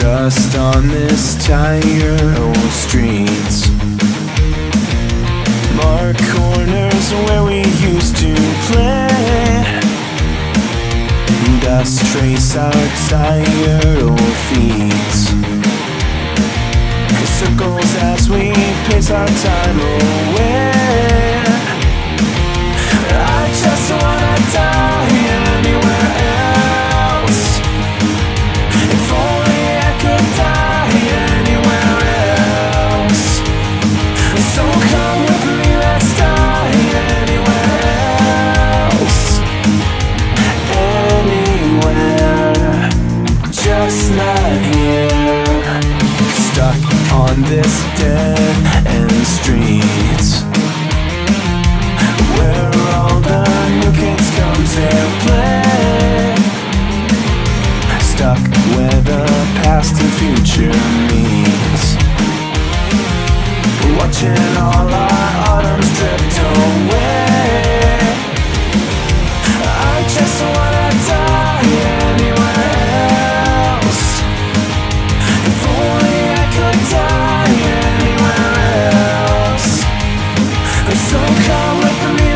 dust on this tired old street. Mark corners where we used to play. Dust trace our tired old feet. Circles as we pace our time away. This dead end street. Where all the new kids come to play. Stuck where the past and future meet. Watching all our come with me.